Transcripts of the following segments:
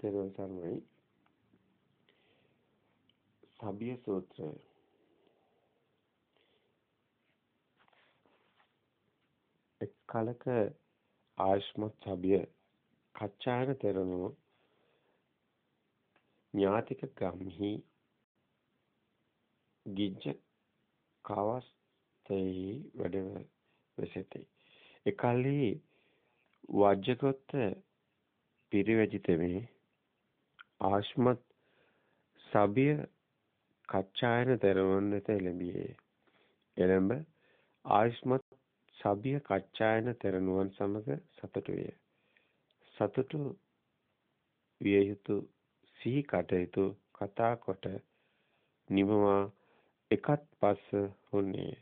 තෙරුවන් සරණයි. සබිය සූත්‍රය. එක් කලක ආයුෂ්මත් සබිය කච්චායන තෙරණුව ඥාතික ගම්හි ගිජ්ජ කවස්තෙහි වැඩ වෙසෙති. එකල්හි වජ්ජගොත්ත පිරිවැජිතමේ ආශ්මත් සබිය කච්චායන දරවන්න වෙත එළඹියේ. එළඹ ආයුෂ්මත් සබිය කච්චායන තෙරණුවන් සමග සතුටු විය. සතුටු විය යුතු සිහි කටයුතු කතා කොට නිමවා එකත් පස්ස හොන්නේ.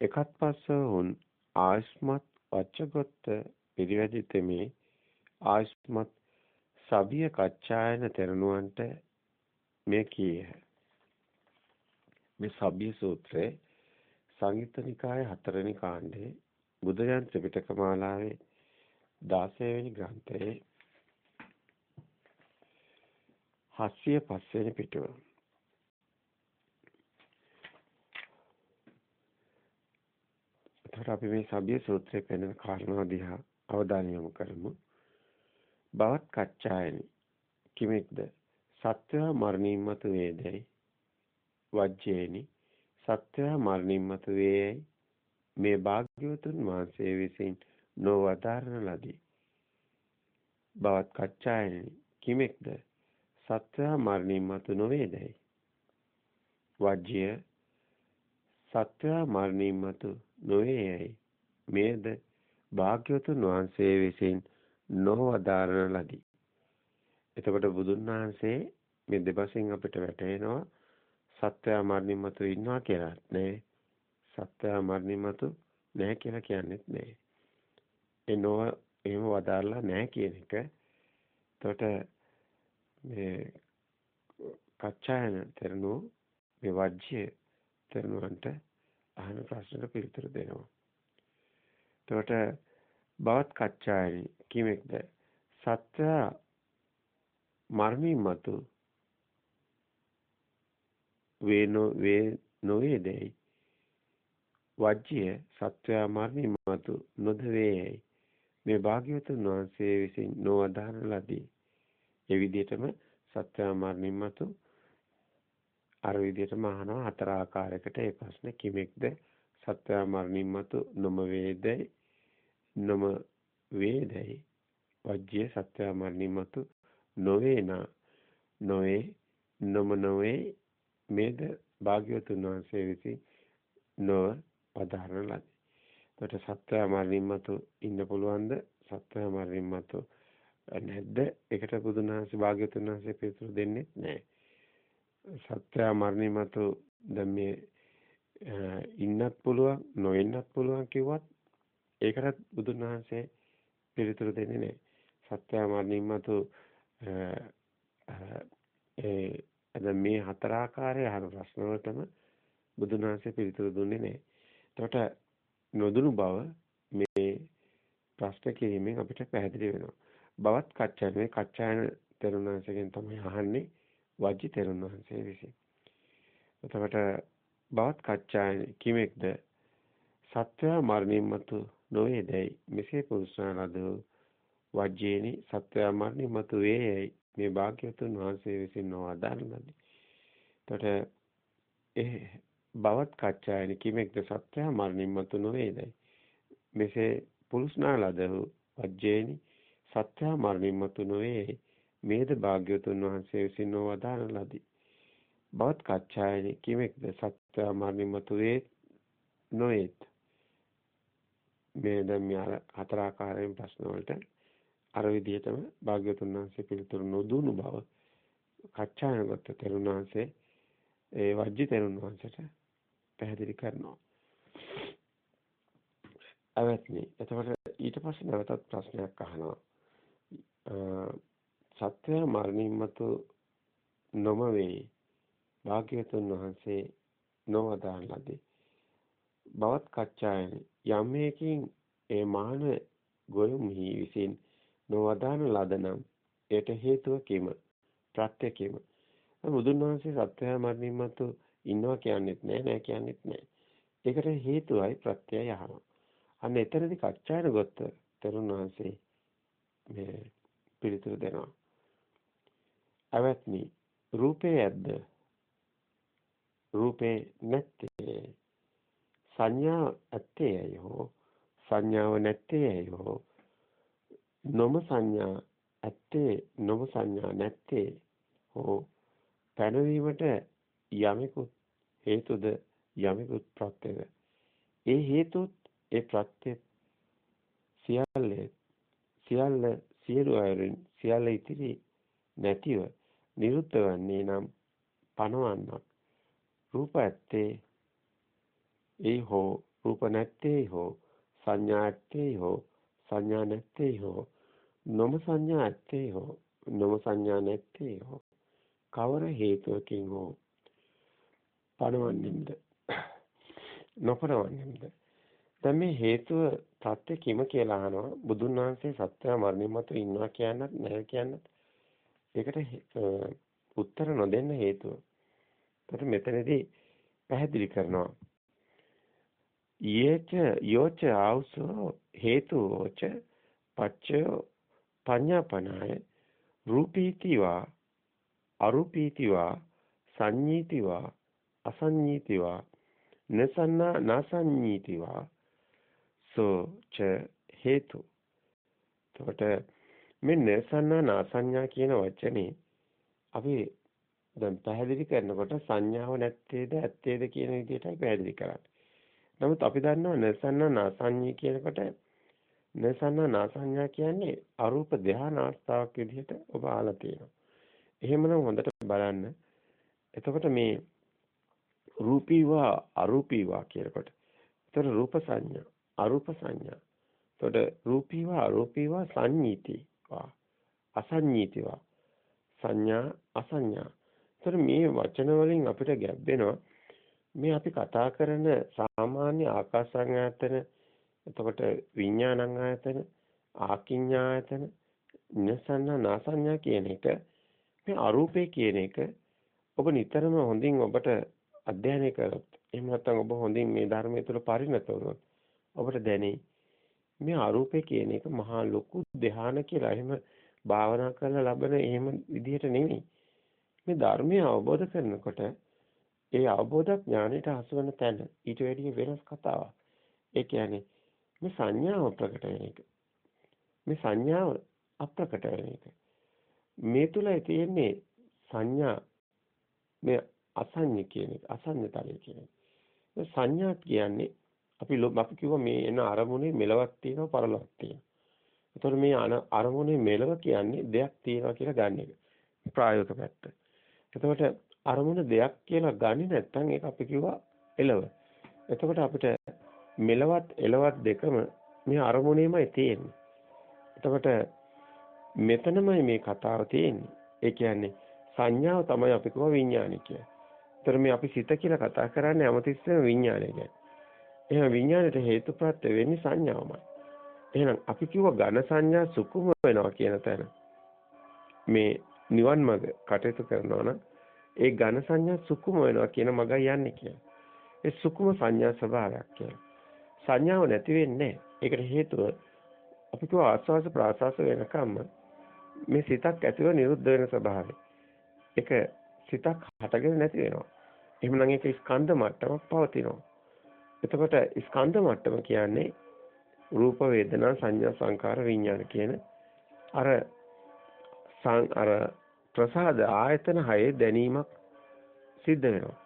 එකත් පස්ස හොන් ආයුෂ්මත් වච්චගොත්ත පිරිවැජිතමේ ආයුෂ්මත් සබිය කච්චායන තෙරණුවන්ට මෙය කීහ. මේ සබ්බිය සූත්‍රයේ සංයුත්ත නිකායේ හතරවෙනි කාණ්ඩේ බුදුජාන ත්‍රිපිටක මාලාවේ 16 වෙනි ග්‍රන්ථයේ 705 වෙනි පිටුව. එතකොට අපි මේ සබ්බිය සූත්‍රයේ පෙන්වන කාරණා දිහා අවධානය යොමු කරමු. බවත් කච්චායනි කිමෙක්ද? සත්‍ය මරණින් මතු වේදයි වජ්ජේනි සත්‍ය මරණින් මතු වේයයි මේ භාග්‍යවතුන් වහන්සේ විසින් නොවදාරන ලදී. බවත් කච්චායනි කිමෙක්ද? සත්‍ය මරණින් මතු නොවේදයි. වජ්‍ය සත්‍ය මරණින් මතු නොවේයයි මේද භාග්‍යවතුන් වහන්සේ විසින් නොවදාරන ලදී. එතකොට බුදුන් වහන්සේ මේ දෙපසින් අපිට වැටහෙනවා සත්‍ය මරණින් මතු ඉන්නවා කියලා නෑ. සත්‍ය මරණින් මතු නෑ කියලා කියන්නේත් නෑ. ඒ නොව එහෙම වදාරලා නෑ කියන එක. එතකොට මේ කච්චායන ternu මේ වජ්‍ය ternuන්ට අහන ප්‍රශ්නට පිළිතුරු දෙනවා. එතකොට බවත් කච්චායනි කිමෙක්ද? සත්‍ය මරණින් මතු වේනෝ වේ නොවේදයි වජ්‍ය සත්වයා මරණින් මතු නොදවේයයි මේ භාග්‍යවතුන් වහන්සේ විසින් නොඅදාන ලදී. ඒ විදිහටම සත්වයා මරණින් මතු අර විදිහටම අහනවා හතර ආකාරයකට. ඒ ප්‍රශ්නේ කිමෙක්ද? සත්වයා මරණින් මතු නොම වේදයි නොම වේදයි වජ්‍ය සත්‍ය මරණින් මතු නොවේනා නොවේ නොම නොවේ මේද භාග්‍යවතුන් වහන්සේ විසින් නොව පදාරන ලදී. එතකොට සත්‍ය මරණින් මතු ඉන්න පුළුවන්ද? සත්‍ය මරණින් මතු නැද්ද? ඒකට බුදුන් වහන්සේ භාග්‍යවතුන් වහන්සේ පිළිතුරු දෙන්නේ නැහැ. සත්‍ය මරණින් මතු දැන් මේ ඉන්නත් පුළුවන් නොඉන්නත් පුළුවන් කිව්වත් ඒකටත් බුදුන් වහන්සේ පිළිතුරු දෙන්නේ නැහැ. සත්‍ය මරණින් මතු ඒ දැන් මේ හතර ආකාරයේ අහන ප්‍රශ්න වලටම බුදුන් වහන්සේ පිළිතුරු දුන්නේ නැහැ. එතකොට නොදුණු බව මේ ප්‍රශ්න කිරීමෙන් අපිට පැහැදිලි වෙනවා. බවත් කච්චායන මේ කච්චායන තෙරුණාංශයෙන් තමයි අහන්නේ වජ්ජි තෙරුණාංශය විසින්. එතකොට බවත් කච්චායන කිමෙක්ද සත්‍ය මරණින් මතු නොවේදයි මෙසේ පුරුෂාන ලද වජ්ජේනි සත්‍ය මරණින් මතු වේයයි මේ භාග්‍යවතුන් වහන්සේ විසින් නොඅදාළනදී. එතකොට ඒ බවත් කච්චායන කිමෙක්ද සත්‍ය මරණින් මතු නොවේදයි. මෙසේ පුරුෂනා ලද වජ්ජේනි සත්‍ය මරණින් මතු නොවේ මේද භාග්‍යවතුන් වහන්සේ විසින් නොවදාළනදී. බවත් කච්චායන කිමෙක්ද සත්‍ය මරණින් මතු වේ නොවේත්. මේ දැන් මේ හතර ආකාරයෙන් ප්‍රශ්න වලට අර විදිහටම භාග්‍යවතුන් වහන්සේ පිළිතුරු නොදුණු බව කච්චායනගත තෙරුණාංශේ ඒ වජ්ජි තෙරුණාංශට පැහැදිලි කරනවා. අවත්නි එතකොට ඊට පස්සේ නැවතත් ප්‍රශ්නයක් අහනවා. සත්‍ය මරණින් මතු නොම වේ භාග්‍යවතුන් වහන්සේ නොවදාන ලදී. බවත් කච්චායන යම් හේකින් ඒ මාන ගොයුම්හි විසින් නොවදාන ලදනම් ඒට හේතුව කීම ප්‍රත්‍ය කීම. බුදුන් වහන්සේ සත්‍යය මරණින් මතු ඉන්නවා කියන්නේත් නෑ නෑ කියන්නේත් නෑ. ඒකට හේතුවයි ප්‍රත්‍යයයි අහනවා. අන්න එතනදී කච්චායන ගොත්ත තරුණ වහන්සේ මේ පිළිතුරු දෙනවා. අවත්නි රූපේ ඇද්ද? රූපේ නැත්තේ. සංඥා ඇත්තේයි හෝ? සංඥාව නැත්තේයි හෝ? නොම සංඥා ඇත්තේ නොම සංඥා නැත්තේ හෝ? පැනවීමට යමෙකුත් හේතුද? යමෙකුත් ප්‍රත්‍යද? ඒ හේතුත් ඒ ප්‍රත්‍ය සියල්ල සියල්ල සියලු අයරින් සියල්ල ඉතිරි නැතිව නිරුද්ධ වන්නේ නම් පණවන්නක් රූප ඇත්තේ ඒ හෝ රූප නැත්තේ හෝ සංඥා ඇත්තේ හෝ සංඥා නැත්තේ හෝ නොම සංඥා ඇත්තේ හෝ නොම සංඥා නැත්තේ හෝ කවර හේතුවකින් හෝ පණවන්නේද නොපරවන්නේද දැන් මේ හේතුව ප්‍රත්‍ය කිම කියලා අහනවා බුදුන් වහන්සේ සත්‍ය මරණින් මතු ඉන්නවා කියන්නත් නැහැ කියන්නත් ඒකට උත්තර නොදෙන්න හේතුව. ඒකට මෙතනදී පැහැදිලි කරනවා. යේච යෝච ආවසෝ හේතුෝච පච්චයෝ පඤ්ඤාපනාය රූපීතිවා අරූපීතිවා සංඤීතිවා අසංඤීතිවා නසන්නා නසංඤීතිවා සෝ ච හේතු එතකොට මේ නසන්නා නාසඤ්ඤා කියන වචනේ අපි දැන් පැහැදිලි කරනකොට සංඥාව නැත්තේද ඇත්තේද කියන විදිහටයි පැහැදිලි කරන්නේ. නමුත් අපි දන්නවා නසන්නා නාසඤ්ඤී කියනකොට නසන්නා නාසඤ්ඤා කියන්නේ අරූප ධානා අවස්ථාවක් විදිහට ඔබ අහලා තියෙනවා. එහෙමනම් හොඳට බලන්න. එතකොට මේ රූපීවා අරූපීවා කියනකොට. එතකොට රූප සංඥා, අරූප සංඥා. එතකොට රූපීවා අරූපීවා සංඤීතිවා, අසංඤීතිවා. සංඥා අසංඥා. එතකොට මේ වචන වලින් අපිට ගැබ්බෙනවා මේ අපි කතා කරන සාමාන්‍ය ආකාසායතන එතකොට විඥානං ආයතන ආකින්ඥායතන නසන්න නාසඤ්ඤා කියන එක මේ අරූපේ කියන එක ඔබ නිතරම හොඳින් ඔබට අධ්‍යයනය කරොත් එහෙම නැත්නම් ඔබ හොඳින් මේ ධර්මයේ තුල පරිණත වුණොත් ඔබට දැනේ මේ අරූපේ කියන එක මහා ලොකු ධ්‍යාන කියලා. එහෙම භාවනා කරලා ලබන එහෙම විදිහට නෙමෙයි. මේ ධර්මය අවබෝධ කරනකොට ඒ අවබෝධ ඥානයට හසු වෙන තැන ඊට වැඩිය වෙනස් කතාවක් ඒ කියන්නේ මේ සංඥාව ප්‍රකට වෙන එක මේ සංඥාව අප්‍රකට වෙන එක මේ තුලයි තියෙන්නේ සංඥා මේ අසඤ්ඤ කියන එක අසඤ්ඤතලය කියන එක. සංඥා කියන්නේ අපි අපි කිව්වා මේ එන අරමුණේ මෙලවක් තියෙනවා පරලොවක් තියෙනවා. ඒතකොට මේ අරමුණේ මෙලව කියන්නේ දෙයක් තියෙනවා කියලා ගන්න එක. ප්‍රායෝගික පැත්ත. එතකොට අරමුණ දෙයක් කියලා ගන්නේ නැත්නම් ඒක අපි කිව්වා එලව. එතකොට අපිට මෙලවත් එලවත් දෙකම මේ අරමුණේමයි තියෙන්නේ. එතකොට මෙතනමයි මේ කතාව තියෙන්නේ. ඒ කියන්නේ සංඥාව තමයි අපි කියව විඥානය කියන්නේ. ඒතර මේ අපි සිත කියලා කතා කරන්නේ අමතිස්සම විඥානය ගැන. එහෙනම් විඥාණයට හේතුප්‍රත්‍ය වෙන්නේ සංඥාවමයි. එහෙනම් අපි කිව්ව ඝන සංඥා සුකුම වෙනවා කියන තැන මේ නිවන් මඟ කටයුතු කරනවා නම් ඒ ඝන සංඥා සුකුම වෙනවා කියන මගයි යන්නේ කියන්නේ. ඒ සුකුම සංඥා ස්වභාවයක් කියලා. සංඥාව නැති වෙන්නේ ඒකට හේතුව අපි කිව්ව ආස්වාස ප්‍රාසාස වෙනකම්ම මේ සිතක් ඇතිව නිරුද්ධ වෙන ස්වභාවය. ඒක සිතක් හටගෙන නැති වෙනවා. එහෙමනම් ඒක ස්කන්ධ මට්ටමක් පවතිනවා. එතකොට ස්කන්ධ මට්ටම කියන්නේ රූප වේදනා සංඥා සංකාර විඥාන කියන අර අර ප්‍රසාද ආයතන හයේ දැනීමක් සිද්ධ වෙනවා.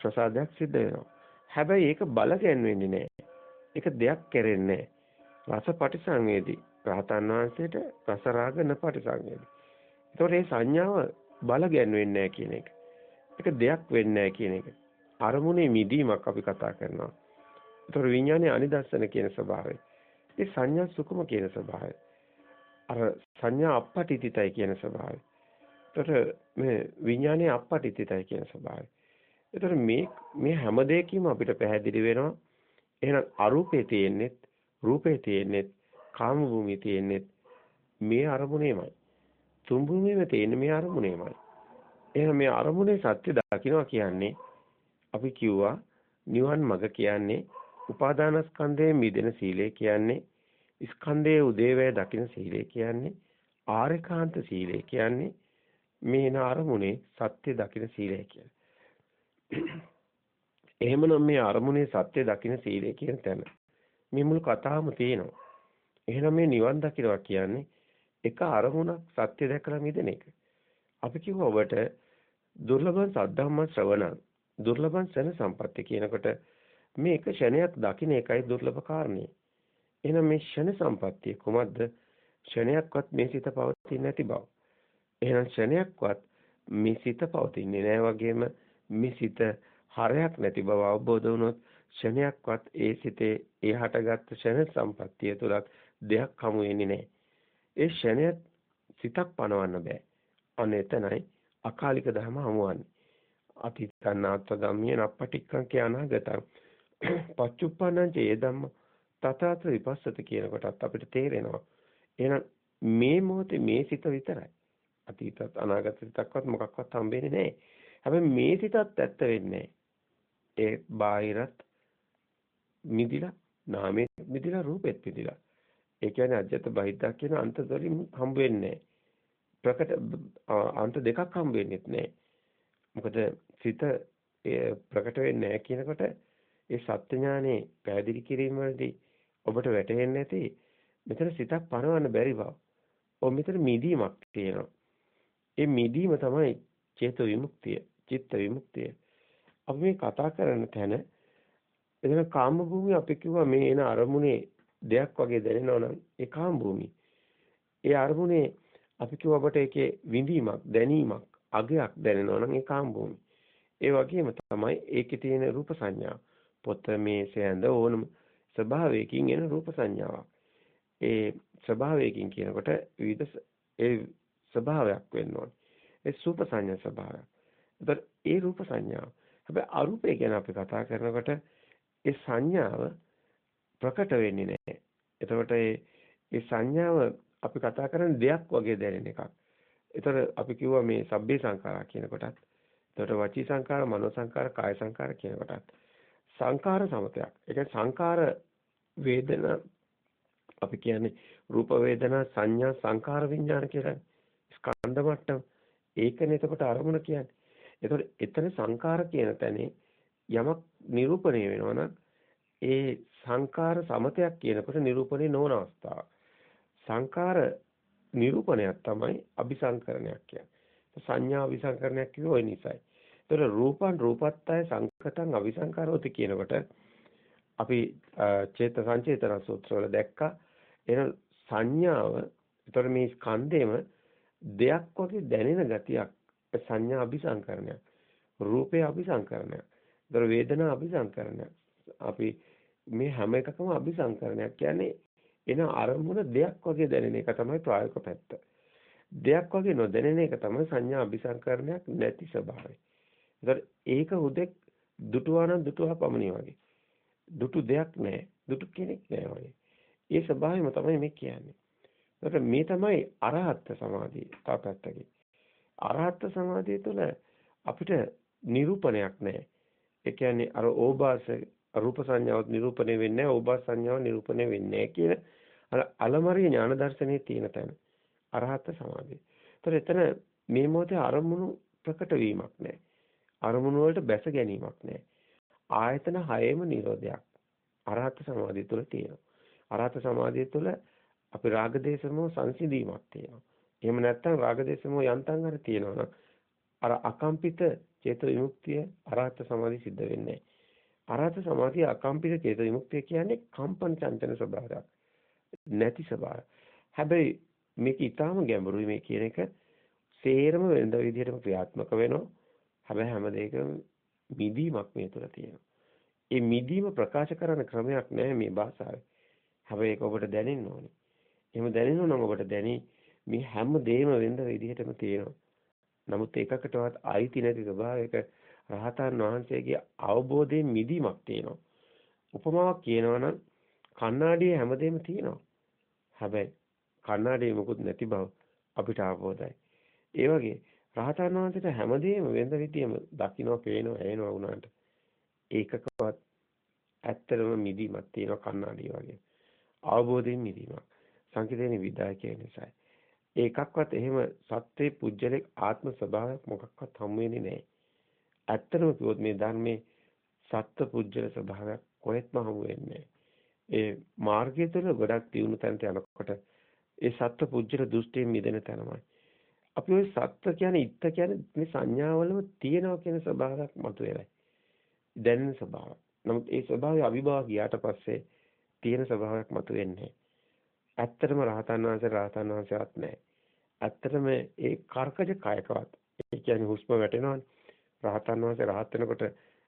ප්‍රසාදයක් සිද්ධ වෙනවා. හැබැයි ඒක බල ගැන්වෙන්නේ නැහැ. ඒක දෙයක් කරෙන්නේ නැහැ. රස පටිසංවේදී. රහතන් වහන්සේට රස රාග නපටි සංවේදී. ඒතකොට මේ සංඥාව බල ගැන්වෙන්නේ නැහැ කියන එක. ඒක දෙයක් වෙන්නේ නැහැ කියන එක. අරමුණේ මිදීමක් අපි කතා කරනවා. ඒතකොට විඥානයේ අනිදස්සන කියන ස්වභාවය. ඒ සංඥා සුකුම කියන ස්වභාවය. අර සංඥා අපපටිතිතයි කියන ස්වභාවය. ඒතකොට මේ විඥානයේ අපපටිතිතයි කියන ස්වභාවය. ඒතකොට මේ මේ හැම දෙයකම අපිට පැහැදිලි වෙනවා එහෙනම් අරූපේ තියෙන්නෙත් රූපේ තියෙන්නෙත් කාම භූමිය තියෙන්නේ මේ අරමුණේමයි. තුන් භූමියේම තියෙන මේ අරමුණේමයි. එහෙනම් මේ අරමුණේ සත්‍ය දකින්නවා කියන්නේ අපි කිව්වා නිවන් මඟ කියන්නේ උපාදානස්කන්ධයේ මිදෙන සීලය කියන්නේ ස්කන්ධයේ උදේවැය දකින සීලය කියන්නේ ආරේකාන්ත සීලය කියන්නේ මේ නාරමුණේ සත්‍ය දකින සීලය කියන්නේ. එහෙමනම් මේ අරමුණේ සත්‍ය දකින සීලය කියන තැන මේ මුළු කතාවම තියෙනවා. එහෙනම් මේ නිවන් දකිනවා කියන්නේ එක අරමුණක් සත්‍ය දැකලා මිදෙන එක. අපි කිව්ව ඔබට දුර්ලභ සද්ධම්ම ශ්‍රවණ දුර්ලභ සන සම්පatti කියනකොට මේ එක ෂණයක් දකින්න එකයි දුර්ලභ කාරණේ. එහෙනම් මේ ෂණ සම්පත්තිය කොහොමද ෂණයක්වත් මේ සිත පවතින්නේ නැති බව. එහෙනම් ෂණයක්වත් මේ සිත පවතින්නේ නැහැ වගේම මේ සිත හරයක් නැති බව අවබෝධ වුණොත් ෂණයක්වත් ඒ සිතේ ඒ හටගත් ෂණ සම්පත්තිය තුලක් දෙයක් හමු වෙන්නේ නැහැ. ඒ ෂණය සිතක් පනවන්න බෑ. අනේ එතනයි අකාලික ධර්ම හමුවන්නේ. අතීතනාත්ව ධම්මිය නප්පටික්කං කියනාගතං පච්චුප්පන්නං චේ ධම්ම තථාත විපස්සත කියනකොටත් අපිට තේරෙනවා එහෙනම් මේ මොහොතේ මේ සිත විතරයි අතීතත් අනාගත සිතක්වත් මොකක්වත් හම්බෙන්නේ නැහැ. හැබැයි මේ සිතත් ඇත්ත වෙන්නේ ඒ බාහිරත් මිදිලා නාමේ මිදිලා රූපෙත් මිදිලා. ඒ කියන්නේ අජ්‍යත බහිද්දා කියන අන්ත වලින් හම්බ වෙන්නේ ප්‍රකට අන්ත දෙකක් හම්බ වෙන්නේත් නැහැ. මොකද සිත ප්‍රකට වෙන්නේ නැහැ කියනකොට ඒ සත්‍ය ඥානේ පැහැදිලි කිරීම වලදී ඔබට වැටහෙන්නේ නැති මෙතන සිතක් පනවන්න බැරි බව. ඔව් මෙතන මිදීමක් තියෙනවා. ඒ මිදීම තමයි චේතෝ විමුක්තිය, චිත්ත විමුක්තිය. අපි මේ කතා කරන තැන එතන කාම භූමිය අපි කිව්වා මේ එන අරමුණේ දෙයක් වගේ දැනෙනවා නම් ඒ කාම භූමිය. ඒ අරමුණේ අපි කිව්වා අපට ඒකේ විඳීමක්, දැනීමක්, අගයක් දැනෙනවා නම් ඒ කාම භූමිය. ඒ වගේම තමයි ඒකේ තියෙන රූප සංඥා. පොත මේසේ ඇඳ ඕනම ස්වභාවයකින් එන රූප සංඥාවක්. ඒ ස්වභාවයකින් කියනකොට විවිධ ඒ ස්වභාවයක් වෙන්න ඕනේ. ඒ සූප සංඥා ස්වභාවය. ඒතර ඒ රූප සංඥාව. හැබැයි අරූපය ගැන අපි කතා කරනකොට ඒ සංඥාව ප්‍රකට වෙන්නේ නැහැ. එතකොට ඒ ඒ සංඥාව අපි කතා කරන දෙයක් වගේ දැනෙන එකක්. ඒතර අපි කිව්වා මේ සබ්බේ සංඛාරා කියන කොටත්. එතකොට වචී සංඛාර, මනෝ සංඛාර, කාය සංඛාර කියන කොටත්. සංඛාර සමතයක්. ඒ කියන්නේ සංඛාර වේදනා අපි කියන්නේ රූප වේදනා සංඥා සංඛාර විඥාන කියලා ස්කන්ධ මට්ටම. ඒකනේ එතකොට අරමුණ කියන්නේ. එතකොට එතන සංඛාර කියන තැනේ යමක් නිරූපණය වෙනවා නම් ඒ සංඛාර සමතයක් කියනකොට නිරූපණය නොවන අවස්ථාව. සංඛාර නිරූපණයක් තමයි අபிසංකරණයක් කියන්නේ. සංඥා අபிසංකරණයක් කිව්ව ඔය නිසයි. ඒතර රූපං රූපත්තය සංකතං අවිසංකාරෝති කියනකොට අපි චේත සංචේතන සූත්‍රවල දැක්කා එන සංඥාව ඒතර මේ ස්කන්ධේම දෙයක් වගේ දැනෙන ගතියක් සංඥා අபிසංකරණයක්. රූපේ අபிසංකරණයක්. ඒතර වේදනා අபிසංකරණයක්. අපි මේ හැම එකකම අபிසංකරණයක් කියන්නේ එන අරමුණ දෙයක් වගේ දැනෙන එක තමයි ප්‍රායෝගික පැත්ත. දෙයක් වගේ නොදැනෙන එක තමයි සංඥා අபிසංකරණයක් නැති ස්වභාවය. ඒතර ඒක හුදෙක් දුටුවා නම් දුටුවා පමණයි වගේ. දුටු දෙයක් නැහැ. දුටු කෙනෙක් නැහැ වගේ. ඒ ස්වභාවයම තමයි මේ කියන්නේ. ඒතර මේ තමයි අරහත් සමාධිය තාපත්තකේ. අරහත් සමාධිය තුළ අපිට නිරූපණයක් නැහැ. ඒ කියන්නේ අර ඕබාස රූප සංඥාවත් නිරූපණය වෙන්නේ නැහැ. ඕබාස සංඥාව නිරූපණය වෙන්නේ නැහැ කියන අර අලමරිය ඥාන දර්ශනයේ තියෙන තැන. අරහත් සමාධිය. ඒතර එතන මේ මොහොතේ අරමුණු ප්‍රකට වීමක් නැහැ. අරමුණු වලට බැස ගැනීමක් නැහැ. ආයතන හයේම නිරෝධයක් අරහත් සමාධිය තුළ තියෙනවා. අරහත් සමාධිය තුළ අපි රාගදේශමෝ සංසිඳීමක් තියෙනවා. එහෙම නැත්නම් රාගදේශමෝ යන්තම් හරි තියෙනවා අර අකම්පිත චේතෝ විමුක්තිය අරහත් සමාධිය සිද්ධ වෙන්නේ අරහත් සමාධිය අකම්පිත චේතෝ විමුක්තිය කියන්නේ කම්පන චංචන ස්වභාවයක්. නැති ස්වභාවය. හැබැයි මේක ඊටාම ගැඹුරුයි මේ කියන එක සේරම වෙනද විදිහටම ක්‍රියාත්මක වෙනවා. හැබැයි හැම දෙයකම මිදීමක් මේ තුළ තියෙනවා. ඒ මිදීම ප්‍රකාශ කරන ක්‍රමයක් නැහැ මේ භාෂාවේ. හැබැයි ඒක ඔබට දැනෙන්න ඕනේ. එහෙම දැනෙනවා නම් ඔබට දැනි මේ හැම දෙයක්ම වෙන්න විදිහටම තියෙනවා. නමුත් එකකටවත් අයිති නැති ස්වභාවයක රහතන් වහන්සේගේ අවබෝධයෙන් මිදීමක් තියෙනවා. උපමාවක් කියනවා නම් කණ්ණාඩියේ හැමදේම තියෙනවා. හැබැයි කණ්ණාඩියේ මොකුත් නැති බව අපිට අවබෝධයි. ඒ වගේ රහතන් වහන්සේට හැමදේම වෙනද විදියම දකින්න පේනවා ඇහෙනවා වුණාට ඒකකවත් ඇත්තටම මිදීමක් තියෙනවා කණ්ණාඩිය වගේ. අවබෝධයෙන් මිදීමක්. සංකේතේන විදායකය නිසායි. ඒකක්වත් එහෙම සත්‍යේ පුජ්‍යලේ ආත්ම ස්වභාවයක් මොකක්වත් හමු වෙන්නේ නැහැ. ඇත්තටම කිව්වොත් මේ ධර්මයේ සත්ත්ව පුජ්‍යල ස්වභාවයක් කොහෙත්ම හමු වෙන්නේ ඒ මාර්ගය තුළ ගොඩක් දියුණු තැනට යනකොට ඒ සත්ත්ව පුජ්‍යල දෘෂ්ටියෙන් මිදෙන තැනමයි. අපි ওই සත්ත්ව කියන්නේ ඉත්ත කියන්නේ මේ සංඥාවලම තියෙනවා කියන ස්වභාවයක් මතුවෙලයි. දැනෙන ස්වභාවයක්. නමුත් ඒ ස්වභාවය අවිභව ගියාට පස්සේ තියෙන ස්වභාවයක් මතුවෙන්නේ ඇත්තටම රහතන් වහන්සේ රහතන් වහන්සේවත් නැහැ. ඇත්තටම ඒ කර්කජ කයකවත් ඒ කියන්නේ හුස්ම වැටෙනවනේ. රහතන් වහන්සේ රහත් වෙනකොට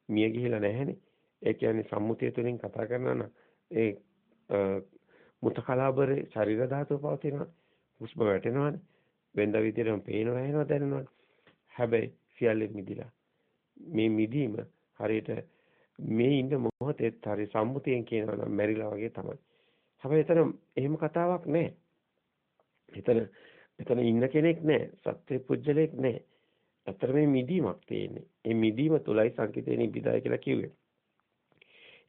මිය ගිහිලා නැහැනේ. ඒ කියන්නේ සම්මුතිය තුලින් කතා කරනවා නම් ඒ මුතකලාබරේ ශරීර ධාතුව පවතිනවා. හුස්ම වැටෙනවනේ. වෙනද විදිහටම පේනවා එනවා දැනෙනවා. හැබැයි සියල්ලෙන් මිදිලා. මේ මිදීම හරියට මේ ඉන්න මොහොතේත් හරි සම්මුතියෙන් කියනවා නම් මැරිලා වගේ තමයි. හැබැයි එතන එහෙම කතාවක් නැහැ. එතන එතන ඉන්න කෙනෙක් නැහැ. සත්‍ය පුජ්‍යලයක් නැහැ. අතර මේ මිදීමක් තියෙන්නේ. ඒ මිදීම තුලයි සංකිතේනේ විදාය කියලා කිව්වේ.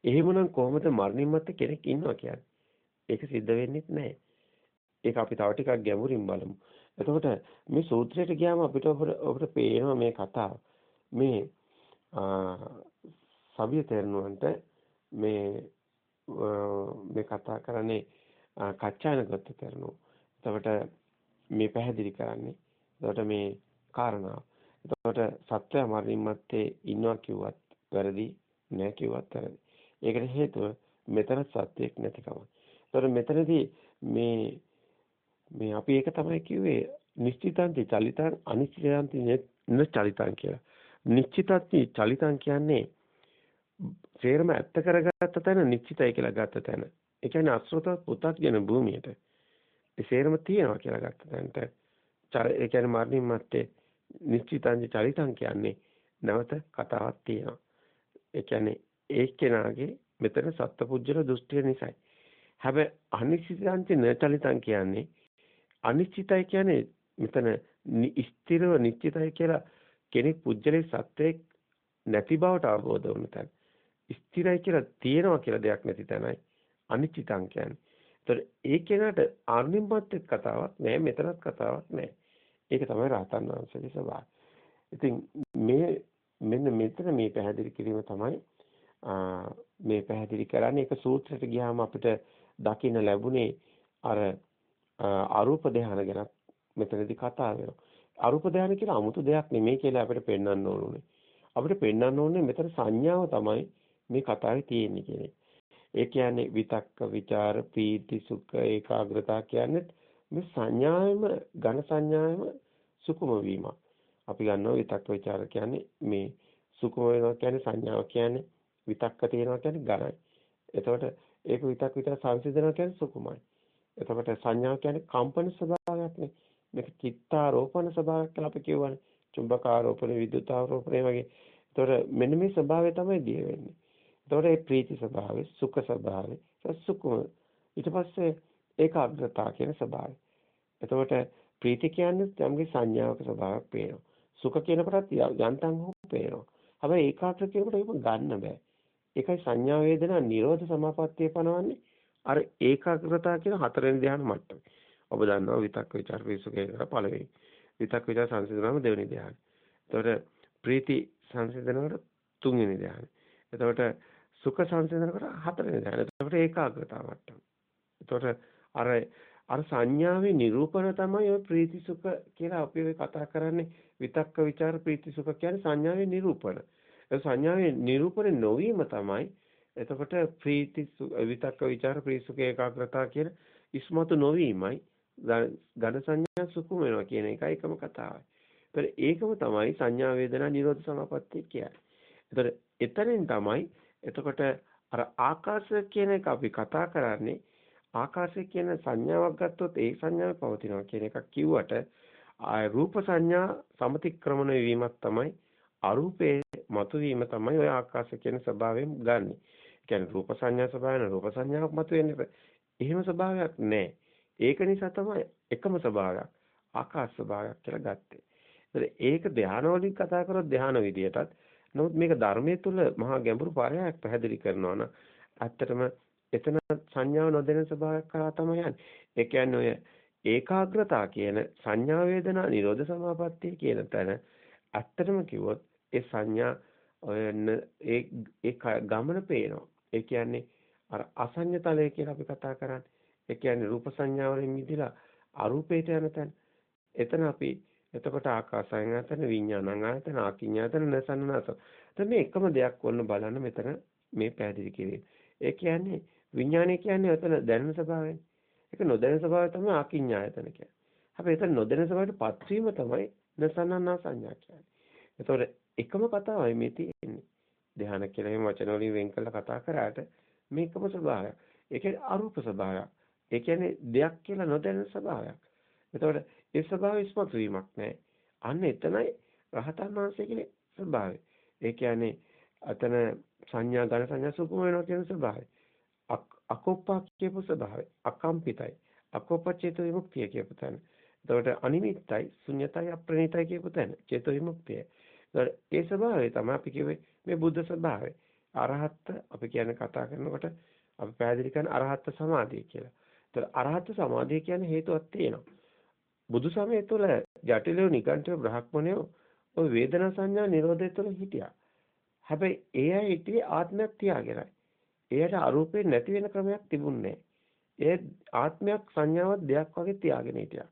එහෙමනම් කොහොමද මරණින් මත්තේ කෙනෙක් ඉන්නවා කියන්නේ? ඒක සිද්ධ වෙන්නේ නැහැ. ඒක අපි තව ටිකක් ගැඹුරින් බලමු. එතකොට මේ සූත්‍රයට ගියාම අපිට අපිට පේනවා මේ කතාව. මේ සබිය තෙරණුවන්ට මේ මේ කතා කරන්නේ කච්චායනගත තෙරණුව. එතකොට මේ පැහැදිලි කරන්නේ. එතකොට මේ කාරණාව. එතකොට සත්‍ය මරණින් මත්තේ ඉන්නවා කිව්වත් වැරදි නෑ කිව්වත් වැරදි. ඒකට හේතුව මෙතන සත්‍යයක් නැතිකම. එතකොට මෙතනදී මේ මේ අපි ඒක තමයි කිව්වේ නිශ්චිතාන්ති චලිතං අනිශ්චිතාන්ති න චලිතං කියලා. නිශ්චිතත්ති චලිතං කියන්නේ සේරම ඇත්ත කරගත්ත තැන නිශ්චිතයි කියලා ගත්ත තැන. ඒ කියන්නේ අසෘත පුතක් යන භූමියට. ඒ සේරම තියෙනවා කියලා ගත්ත තැනට. ඒ කියන්නේ මරණින් මත්තේ නිශ්චිතං චලිතං කියන්නේ නැවත කතාවක් තියෙනවා. ඒ කියන්නේ ඒ කෙනාගේ මෙතන සත්පුජ්‍යල දෘෂ්ටිය නිසායි. හැබැයි අනිශ්චිතං චලිතං කියන්නේ අනිශ්චිතයි කියන්නේ මෙතන ස්ථිරව නිශ්චිතයි කියලා කෙනෙක් පුජ්‍යලේ සත්‍යයක් නැති බවට අවබෝධ වුණ තැන. ස්ථිරයි කියලා තියෙනවා කියලා දෙයක් නැති තැනයි අනිශ්චිතං කියන්නේ. ඒතර ඒ කෙනාට ආර්නිම්පත් කතාවක් නෑ මෙතනත් කතාවක් නෑ. ඒක තමයි රහතන් වහන්සේගේ ස්වභාවය. ඉතින් මේ මෙන්න මෙතන මේ පැහැදිලි කිරීම තමයි මේ පැහැදිලි කරන්නේ ඒක සූත්‍රයට ගියාම අපිට දකින්න ලැබුණේ අර අරූප ධානය ගැන මෙතනදී කතා වෙනවා. අරූප ධානය කියලා 아무තු දෙයක් නෙමෙයි කියලා අපිට පෙන්වන්න ඕනේ. අපිට පෙන්වන්න ඕනේ මෙතන සංඥාව තමයි මේ කතාවේ තියෙන්නේ කියන්නේ. ඒ කියන්නේ විතක්ක, ਵਿਚාර, පීති, සුඛ, ඒකාග්‍රතාව කියන්නේ මේ සංඥායම, ඝන සංඥායම සුකුම වීමක්. අපි ගන්නවා විතක්ක ਵਿਚාර කියන්නේ මේ සුකුම වෙනවා කියන්නේ සංඥාව කියන්නේ විතක්ක තියෙනවා කියන්නේ ඝනයි. එතකොට ඒක විතක් විතර සංසිඳනවා කියන්නේ සුකුමයි. එතකොට සංඥාව කියන්නේ කම්පන ස්වභාවයක්නේ. මේක චිත්තාරෝපණ ස්වභාවයක් කියලා අපි කියවනේ. චුම්බකාරෝපණ, විදුතාරෝපණ වගේ. එතකොට මෙන්න මේ ස්වභාවය තමයි දිය වෙන්නේ. එතකොට ඒ ප්‍රීති ස්වභාවය, සුඛ ස්වභාවය, සුඛම ඊට පස්සේ ඒකාග්‍රතාව කියන ස්වභාවය. එතකොට ප්‍රීති කියන්නේ යම්ගේ සංඥාවක ස්වභාවයක් පේනවා. සුඛ කියනකොටත් යන්තම් හෝ පේනවා. හැබැයි ඒකාග්‍ර කියනකොට ඒක ගන්න බෑ. ඒකයි සංඥා වේදනා නිරෝධ සමාපත්තිය පනවන්නේ අර ඒකාග්‍රතාව කියන හතරෙන් ධ්‍යාන මට්ටම. ඔබ දන්නවා විතක් විචාර විසුකේ පළවෙනි. විතක් විචාර සංසිඳනම දෙවෙනි ධ්‍යාන. එතකොට ප්‍රීති සංසිඳනකොට තුන්වෙනි ධ්‍යාන. එතකොට සුඛ සංසිඳන කොට හතරෙනි ධ්‍යාන. එතකොට ඒකාග්‍රතාව මට්ටම. එතකොට අර අර සංඥාවේ නිරූපණ තමයි ඔය ප්‍රීති සුඛ කියලා අපි ඔය කතා කරන්නේ විතක්ක ਵਿਚාර ප්‍රීති සුඛ කියන්නේ සංඥාවේ නිරූපණ. ඒ සංඥාවේ නිරූපණ නොවීම තමයි එතකොට ප්‍රීති විතක්ක ਵਿਚාර ප්‍රීති සුඛ ඒකාග්‍රතාව කියන ඉස්මතු නොවීමයි ඝන සංඥා සුඛම වෙනවා කියන එකයි එකම කතාවයි. ඒකම තමයි සංඥා වේදනා නිරෝධ සමාපත්තිය කියන්නේ. එතකොට එතනින් තමයි එතකොට අර ආකාශය කියන එක අපි කතා කරන්නේ ආකාශය කියන සංඥාවක් ගත්තොත් ඒ සංඥාවේ පවතිනවා කියන එකක් කිව්වට රූප සංඥා සමතික්‍රමණ වීමක් තමයි අරූපේ මතුවීම තමයි ඔය ආකාශය කියන ස්වභාවයෙන් ගන්නෙ. කියන්නේ රූප සංඥා ස්වභාවන රූප සංඥාවක් මතුවෙන්නේ. එහෙම ස්වභාවයක් නැහැ. ඒක නිසා තමයි එකම ස්වභාවයක්. ආකාශ ස්වභාවයක් කියලා ගත්තේ. ඒක ධාන වලින් කතා කරොත් ධාන විදියටත් නමුත් මේක ධර්මයේ තුල මහා ගැඹුරු පරයක් පැහැදිලි කරනවා නම් ඇත්තටම එතන සංඥාව නොදෙන ස්වභාවයක් කරා තමයි යන්නේ. ඒ කියන්නේ ඔය ඒකාග්‍රතාව කියන සංඥා වේදනා නිරෝධ සමාපත්තිය කියන තැන ඇත්තටම කිව්වොත් ඒ සංඥා ඔය ඒ ඒ ගමන පේනවා. ඒ කියන්නේ අර අසඤ්ඤතලය කියලා අපි කතා කරන්නේ. ඒ කියන්නේ රූප සංඥාවලින් මිදලා අරූපයට යන තැන. එතන අපි එතකොට ආකාසයන් ආතන විඥානං ආතන ආකින්ඥාතන නසන්නස. දැන් මේ එකම දෙයක් වොන්න බලන්න මෙතන මේ පැහැදිලි කිරීම. ඒ කියන්නේ විඥානය කියන්නේ එතන දැනෙන ස්වභාවයනේ. ඒක නොදැනෙන ස්වභාවය තමයි ආකින්ඥායතන කියන්නේ. හැබැයි එතන නොදැනෙන ස්වභාවයට පත්වීම තමයි නසන්නනා සංඥා කියන්නේ. එතකොට එකම කතාවයි මේ තියෙන්නේ. ධ්‍යාන කියලා මේ වචන වලින් වෙන් කරලා කතා කරාට මේකම ස්වභාවයක්. ඒ කියන්නේ අරූප ස්වභාවයක්. ඒ කියන්නේ දෙයක් කියලා නොදැනෙන ස්වභාවයක්. එතකොට ඒ ස්වභාවය ඉස්මතු වීමක් නැහැ. අන්න එතනයි රහතන් වහන්සේ කියන ස්වභාවය. ඒ කියන්නේ අතන සංඥා ඝන සංඥා සුකුම වෙනවා කියන ස්වභාවය. අකෝපා කියපු ස්වභාවය. අකම්පිතයි. අකෝපචේත විමුක්තිය කියපු තැන. එතකොට අනිමිත්තයි, ශුන්‍යතයි, අප්‍රණීතයි කියපු තැන. චේතෝ විමුක්තිය. ඒ ස්වභාවය තමයි අපි කියවේ මේ බුද්ධ ස්වභාවය. අරහත් අපි කියන්නේ කතා කරනකොට අපි පැහැදිලි කරන අරහත් සමාධිය කියලා. ඒතර අරහත් සමාධිය කියන්නේ හේතුවක් තියෙනවා. බුදු සමය තුළ ජටිලව නිකන්ඨ බ්‍රහ්මණයෝ ওই වේදනා සංඥා නිරෝධය තුළ හිටියා. හැබැයි ඒ අය හිටියේ ආත්මයක් තියාගෙනයි. එයට අරූපේ නැති වෙන ක්‍රමයක් තිබුණේ ඒ ආත්මයක් සංඥාවක් දෙයක් වගේ තියාගෙන හිටියා.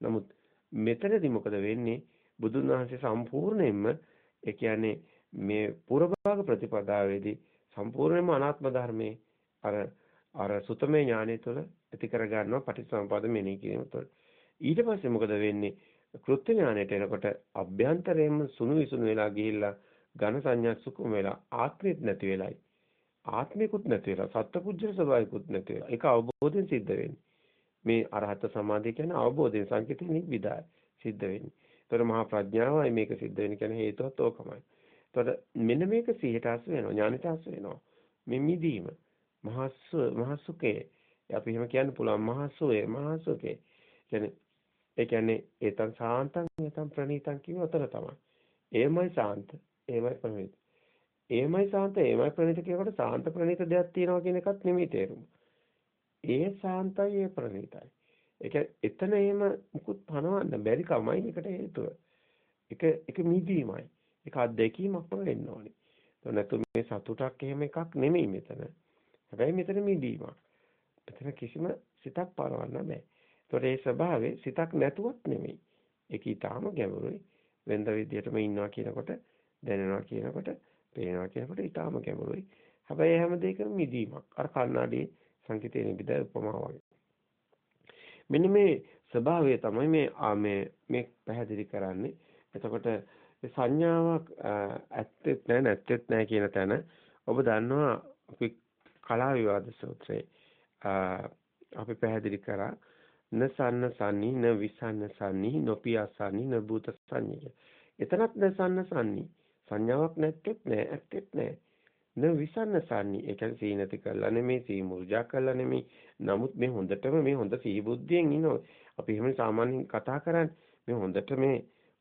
නමුත් මෙතනදී මොකද වෙන්නේ? බුදුන් වහන්සේ සම්පූර්ණයෙන්ම ඒ කියන්නේ මේ පූර්වභාග ප්‍රතිපදාවේදී සම්පූර්ණයෙන්ම අනාත්ම ධර්මයේ අර අර සුතමේ ඥානය තුළ ඇති කර ගන්නවා පටිච්චසමුප්පාද මෙනෙහි කිරීම තුළ. ඊට පස්සේ මොකද වෙන්නේ? කෘත්‍ය ඥානයට එනකොට අභ්‍යන්තරයෙන්ම සුණු විසුණු වෙලා ගිහිල්ලා ඝන සංඥා සුකුම වෙලා ආත්මෙත් නැති වෙලයි. ආත්මිකුත් නැති වෙලා සත්පුජ්‍ය ස්වභාවිකුත් නැති වෙලා. ඒක අවබෝධයෙන් සිද්ධ වෙන්නේ. මේ අරහත් සමාධිය කියන්නේ අවබෝධයෙන් සංකිතේ නිබ්බිදාය සිද්ධ වෙන්නේ. ඒතර මහා ප්‍රඥාවයි මේක සිද්ධ වෙන්නේ කියන හේතුවත් ඕකමයි. ඒතර මෙන්න මේක සිහියට අස් වෙනවා ඥානෙට අස් වෙනවා. මේ මිදීම මහස්සු මහසුකේ අපි එහෙම කියන්න පුළුවන් මහසුවේ මහසුකේ කියන්නේ ඒ කියන්නේ ඒතන් සාන්තං ඒතන් ප්‍රණීතං කියව උතන තමයි. ඒමයි සාන්ත, ඒමයි ප්‍රණීත. ඒමයි සාන්ත, ඒමයි ප්‍රණීත කියනකොට සාන්ත ප්‍රණීත දෙයක් තියෙනවා කියන එකත් නෙමෙයි තේරුම. ඒ සාන්තයි ඒ ප්‍රණීතයි. ඒක එතන එහෙම මුකුත් පනවන්න බැරි කමයි එකට හේතුව. ඒක ඒක මිදීමයි. ඒක අත්දැකීමක්ම වෙන්න ඕනේ. නැතු මේ සතුටක් එහෙම එකක් නෙමෙයි මෙතන. හැබැයි මෙතන මිදීමක්. මෙතන කිසිම සිතක් පරවන්න බෑ. ඒතකොට ඒ ස්වභාවය සිතක් නැතුවත් නෙමෙයි. ඒක ඊටාම ගැඹුරුයි. වෙනද විදියටම ඉන්නවා කියනකොට දැනෙනවා කියනකොට පේනවා කියනකොට ඊටාම ගැඹුරුයි. හැබැයි හැම දෙයකම මිදීමක්. අර කන්නාඩියේ සංකිතේ නිබිද උපමා වගේ. මෙන්න මේ ස්වභාවය තමයි මේ මේ මේ පැහැදිලි කරන්නේ. එතකොට සංඥාවක් ඇත්තෙත් නැහැ නැත්තෙත් නැහැ කියන තැන ඔබ දන්නවා අපි කලා විවාද සූත්‍රයේ අපි පැහැදිලි කරා නසන්න සන්නි න විසන්න සන්නි නොපියසන්නි න භූත සංඤ්ඤය. එතනත් නසන්න සන්නි සංඥාවක් නැත්තේත් නෑ ඇත්තෙත් නෑ. න විසන්න සන්නි ඒ කියන්නේ සීනති කරලා නෙමෙයි සී මුර්ජා කරලා නෙමෙයි. නමුත් මේ හොඳටම මේ හොඳ සී බුද්ධියෙන් ඉනවා. අපි එහෙම සාමාන්‍යයෙන් කතා කරන්නේ මේ හොඳට මේ